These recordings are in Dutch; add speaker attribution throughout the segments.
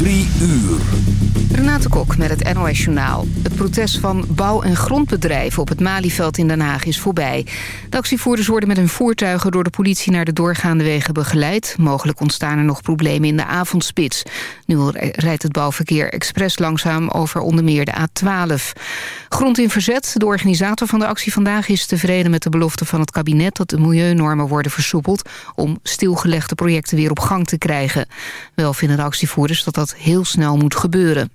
Speaker 1: Drie uur.
Speaker 2: Renate Kok met het NOS Journaal. Het protest van bouw- en grondbedrijven op het Malieveld in Den Haag is voorbij. De actievoerders worden met hun voertuigen door de politie naar de doorgaande wegen begeleid. Mogelijk ontstaan er nog problemen in de avondspits. Nu rijdt het bouwverkeer expres langzaam over onder meer de A12. Grond in Verzet, de organisator van de actie vandaag... is tevreden met de belofte van het kabinet dat de milieunormen worden versoepeld... om stilgelegde projecten weer op gang te krijgen. Wel vinden de actievoerders dat dat heel snel moet gebeuren.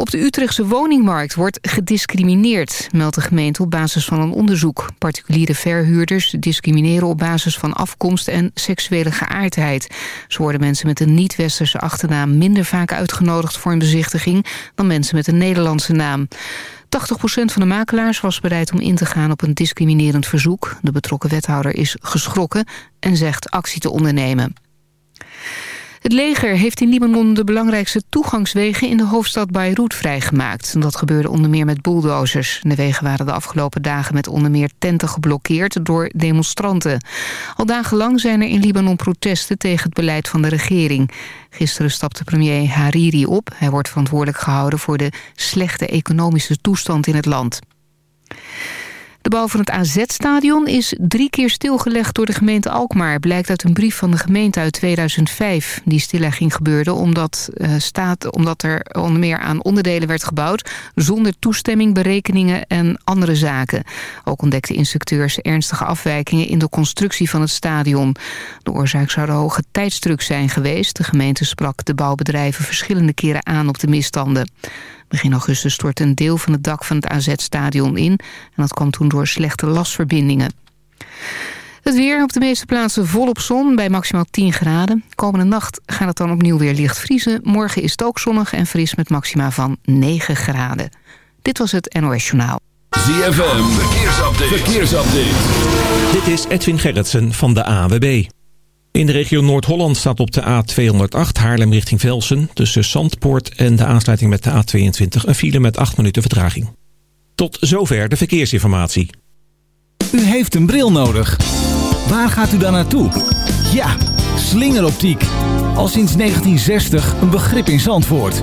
Speaker 2: Op de Utrechtse woningmarkt wordt gediscrimineerd, meldt de gemeente op basis van een onderzoek. Particuliere verhuurders discrimineren op basis van afkomst en seksuele geaardheid. Zo worden mensen met een niet-westerse achternaam minder vaak uitgenodigd voor een bezichtiging dan mensen met een Nederlandse naam. 80% van de makelaars was bereid om in te gaan op een discriminerend verzoek. De betrokken wethouder is geschrokken en zegt actie te ondernemen. Het leger heeft in Libanon de belangrijkste toegangswegen in de hoofdstad Beirut vrijgemaakt. Dat gebeurde onder meer met bulldozers. De wegen waren de afgelopen dagen met onder meer tenten geblokkeerd door demonstranten. Al dagenlang zijn er in Libanon protesten tegen het beleid van de regering. Gisteren stapte premier Hariri op. Hij wordt verantwoordelijk gehouden voor de slechte economische toestand in het land. De bouw van het AZ-stadion is drie keer stilgelegd door de gemeente Alkmaar... blijkt uit een brief van de gemeente uit 2005. Die stillegging gebeurde omdat, uh, staat, omdat er onder meer aan onderdelen werd gebouwd... zonder toestemming, berekeningen en andere zaken. Ook ontdekten instructeurs ernstige afwijkingen in de constructie van het stadion. De oorzaak zou de hoge tijdsdruk zijn geweest. De gemeente sprak de bouwbedrijven verschillende keren aan op de misstanden. Begin augustus stortte een deel van het dak van het AZ-stadion in... en dat kwam toen door slechte lasverbindingen. Het weer op de meeste plaatsen volop zon bij maximaal 10 graden. Komende nacht gaat het dan opnieuw weer licht vriezen. Morgen is het ook zonnig en fris met maxima van 9 graden. Dit was het NOS Journaal.
Speaker 1: ZFM, verkeersupdate. verkeersupdate.
Speaker 3: Dit is Edwin Gerritsen van de AWB. In de regio Noord-Holland staat op de A208 Haarlem richting Velsen... tussen Zandpoort en de aansluiting met de A22 een file met 8 minuten vertraging. Tot zover de verkeersinformatie.
Speaker 4: U heeft een bril nodig. Waar gaat u dan naartoe? Ja, slingeroptiek. Al sinds 1960 een begrip in Zandvoort.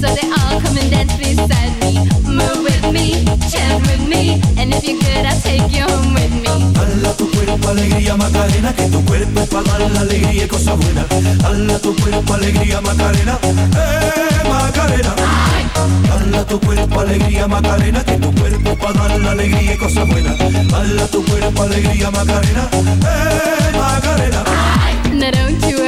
Speaker 5: So they all come and dance beside me. Move with me, chant with me. And if you're good, I'll take you home with me.
Speaker 6: Hala tu cuerpo alegría Macarena, que tu cuerpo es para dar la alegría y buenas. Hala tu cuerpo alegría Macarena, eh Macarena. Hala tu cuerpo alegría Macarena, que tu cuerpo es para dar la alegría y buenas. Hala tu cuerpo alegría Macarena, eh Macarena.
Speaker 5: Now don't you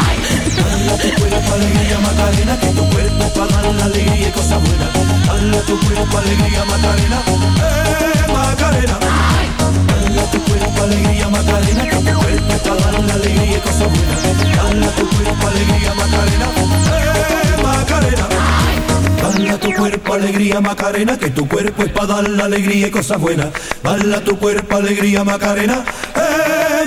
Speaker 6: Hala tu cuerpo alegría Macarena, que tu cuerpo para dar la alegría y cosas buenas. Hala tu cuerpo alegría Macarena, eh Macarena. Hala tu cuerpo para dar la alegría y cosas buenas. Hala tu cuerpo alegría Macarena, eh Macarena. Bala tu cuerpo alegría Macarena, que tu cuerpo es para dar la alegría y cosas buenas. Bala tu cuerpo alegría Macarena, eh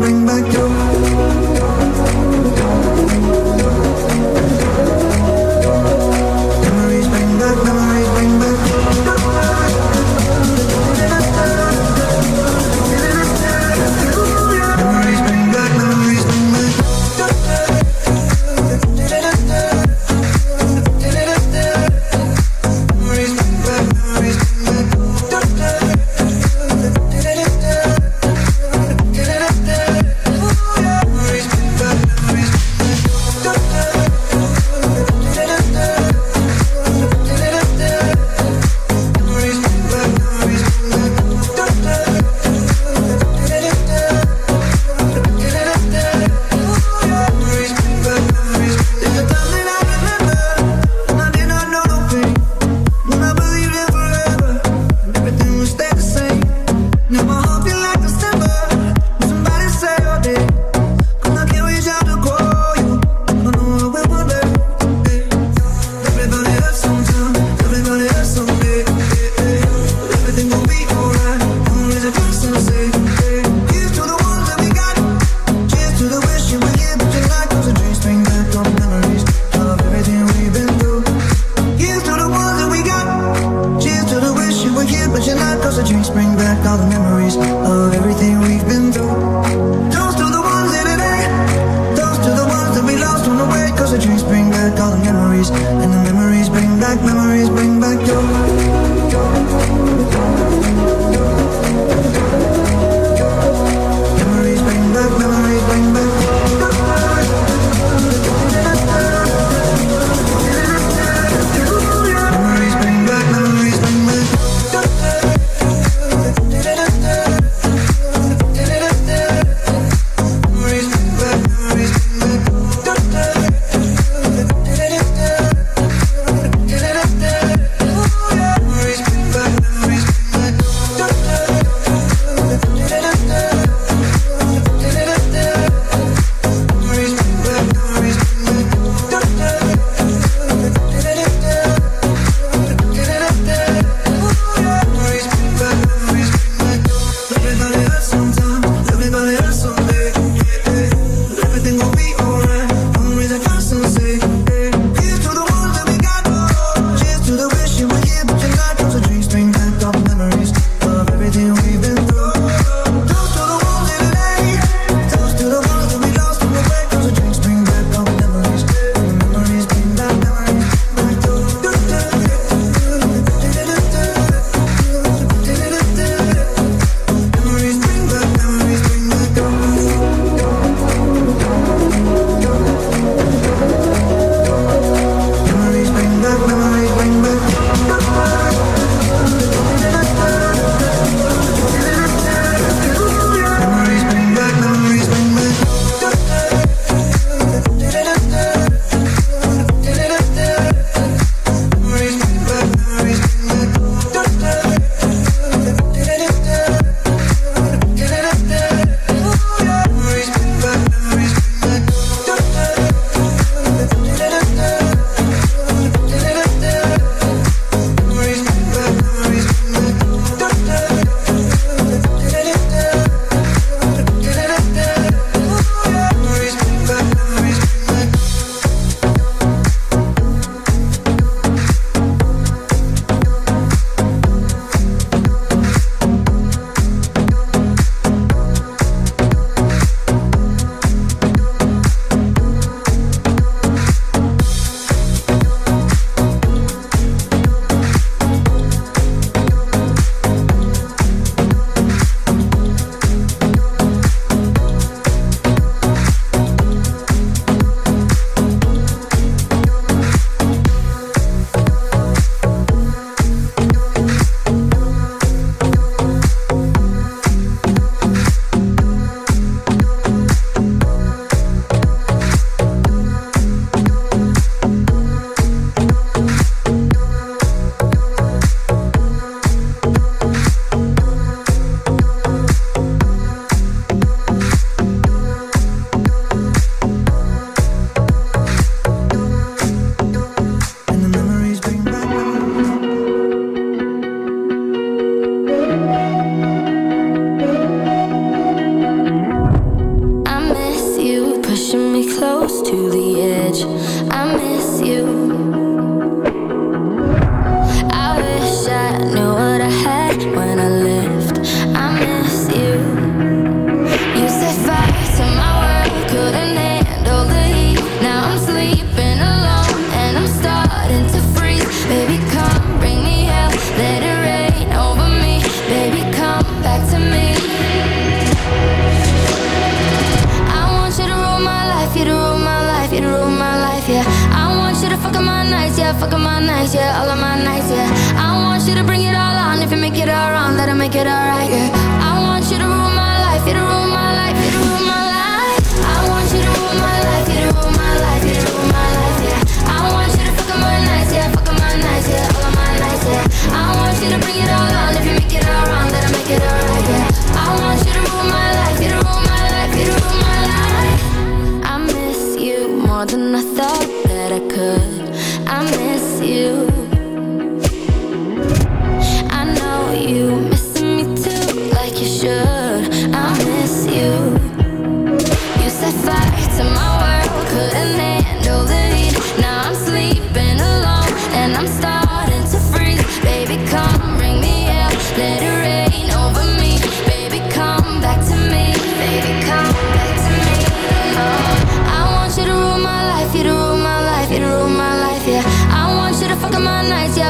Speaker 7: Bring back, memories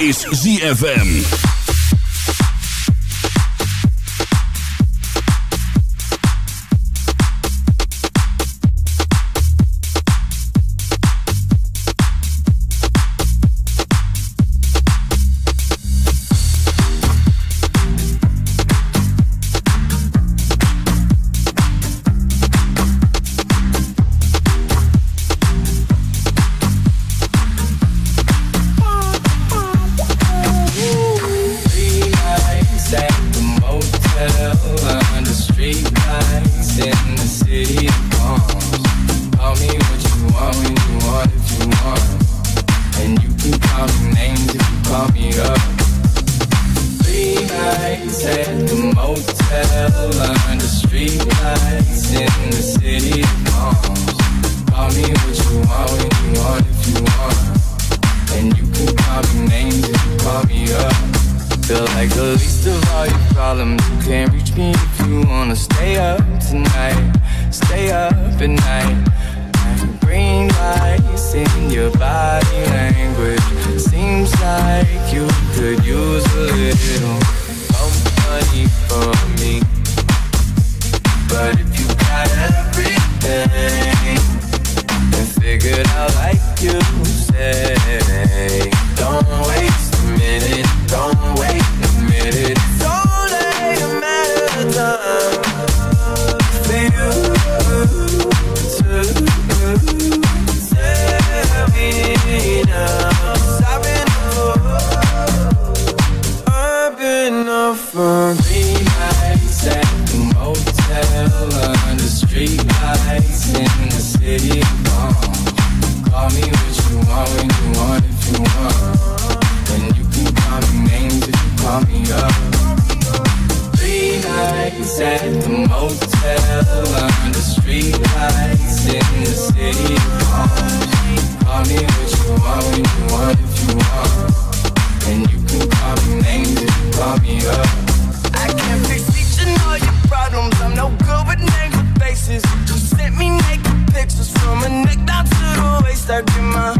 Speaker 8: is
Speaker 1: ZFM.
Speaker 9: in the city Call me what you want when you want if you want. And you can call me names me up. I can't fix each and all your problems. I'm no good with names or faces. You sent me naked pictures from neck down to the waist. I my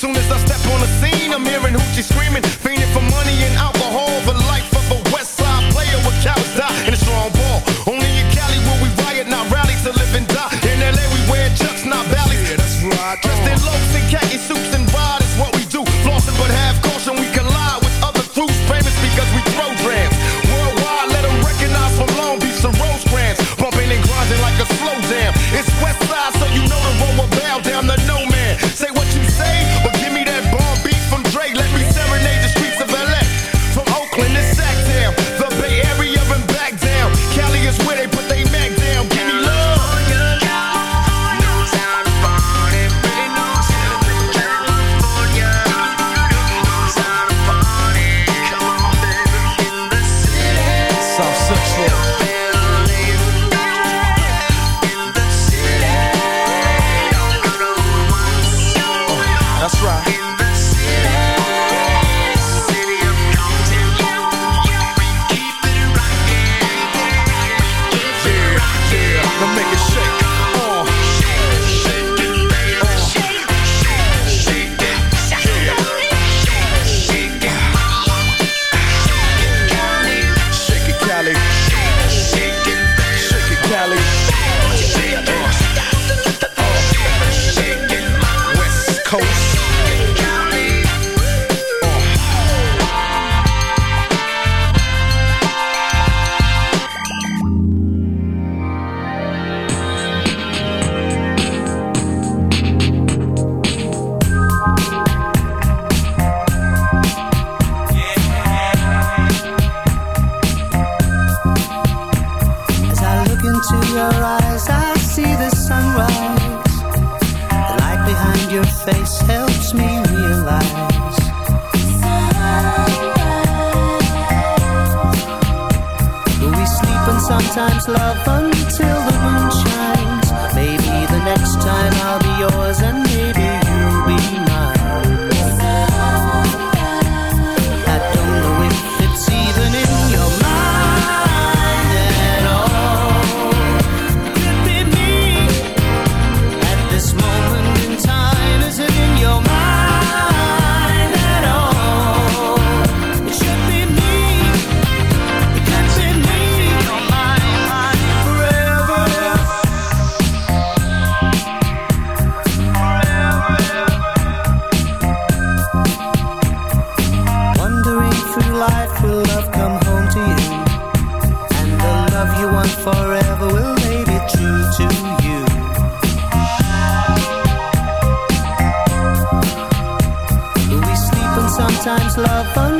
Speaker 10: Soon as I step on the scene, I'm hearing
Speaker 11: face helps me realize. We sleep and sometimes love until the moon shines. Maybe the next time I'll be yours
Speaker 6: telephone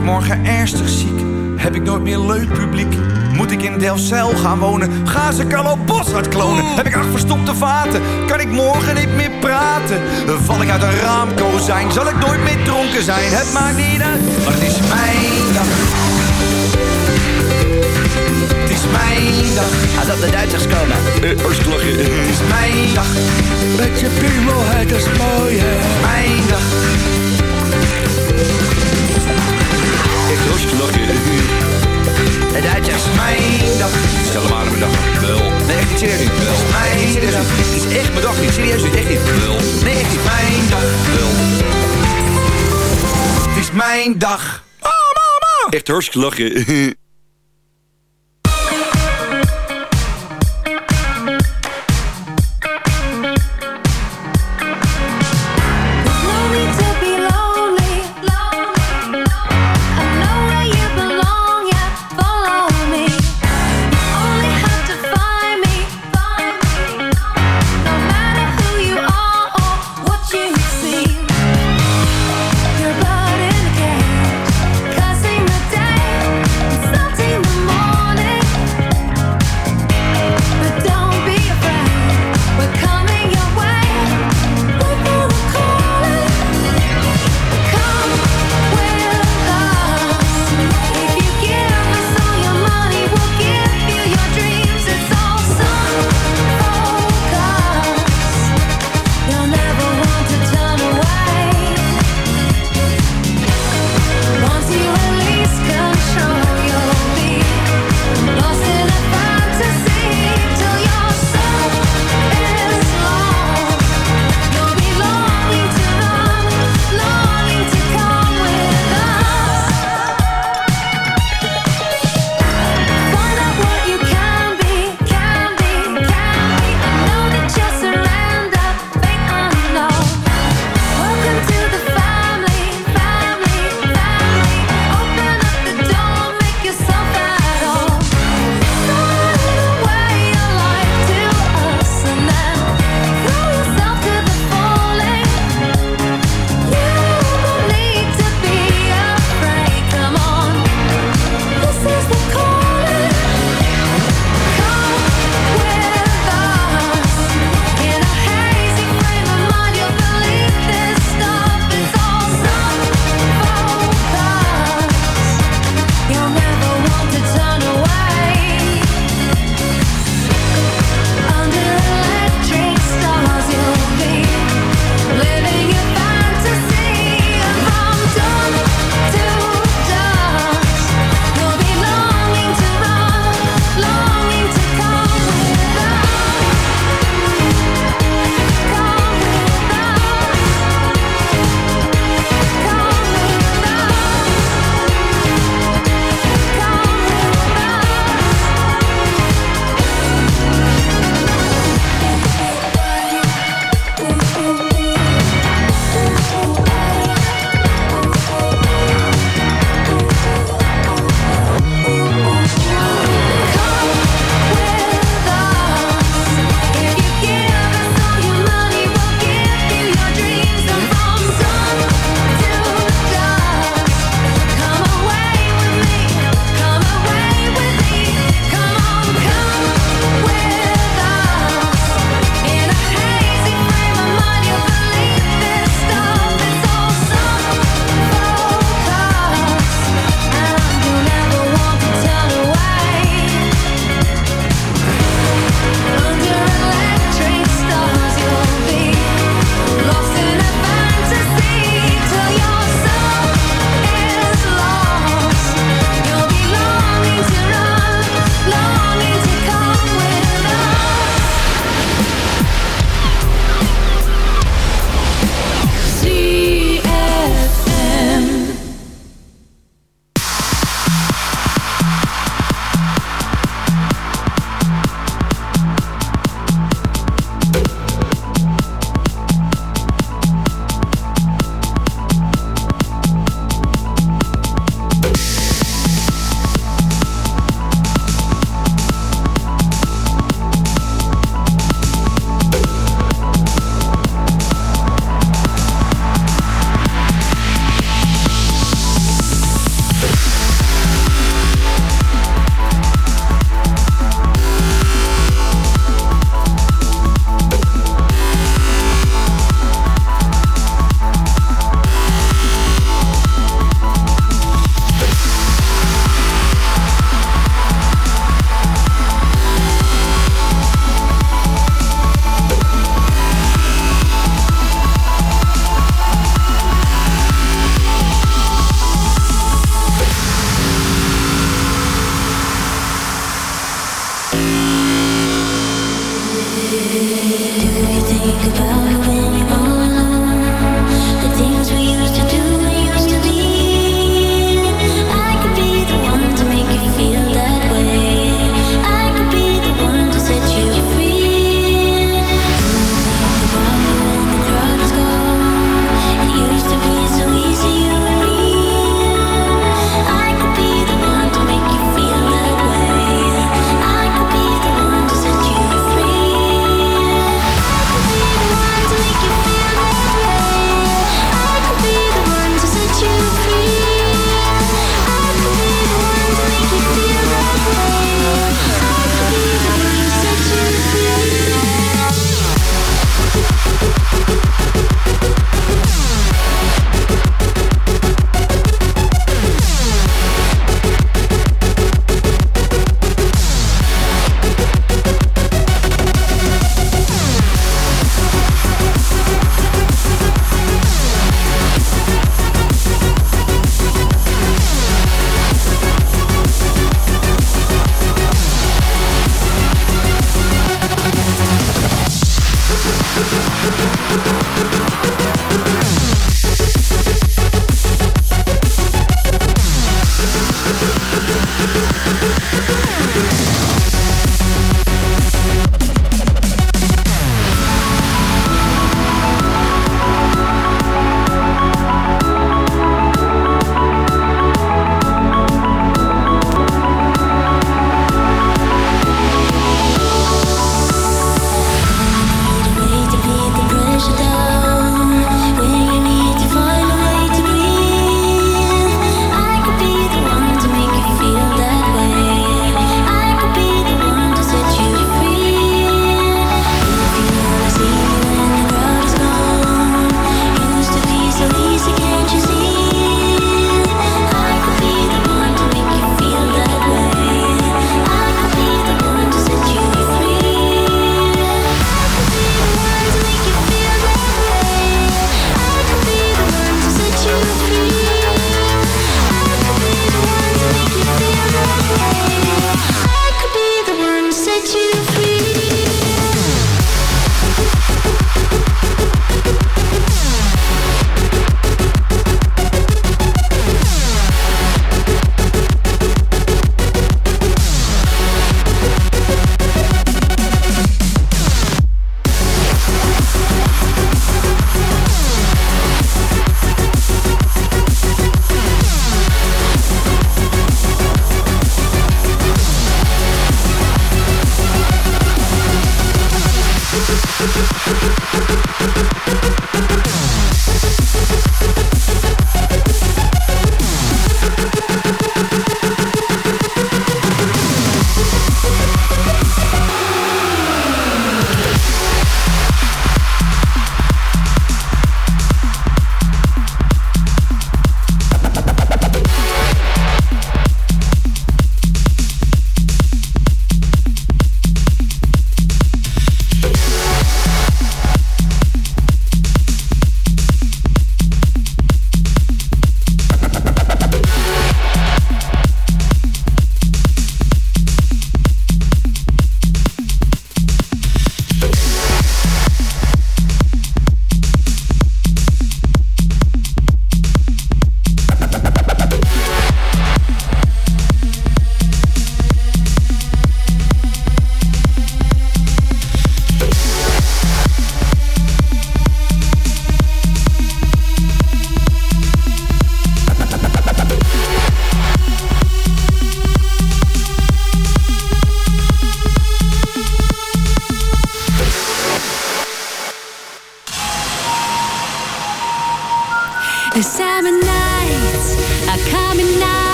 Speaker 6: ik morgen ernstig ziek, heb ik nooit meer leuk publiek. Moet ik in Delfzijl gaan wonen, gaan ze Carlo Boshart klonen. Heb ik acht verstopte vaten, kan ik morgen niet meer praten. Val ik uit een raamkozijn, zal ik nooit meer dronken zijn. Het maakt niet uit, maar het is mijn dag. Het is mijn dag. Als dat de Duitsers komen. Uh, Oostlachen. Het is mijn dag. Mijn dag. Oh, mama. Echt hartstikke lachen.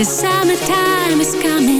Speaker 12: The summertime is coming.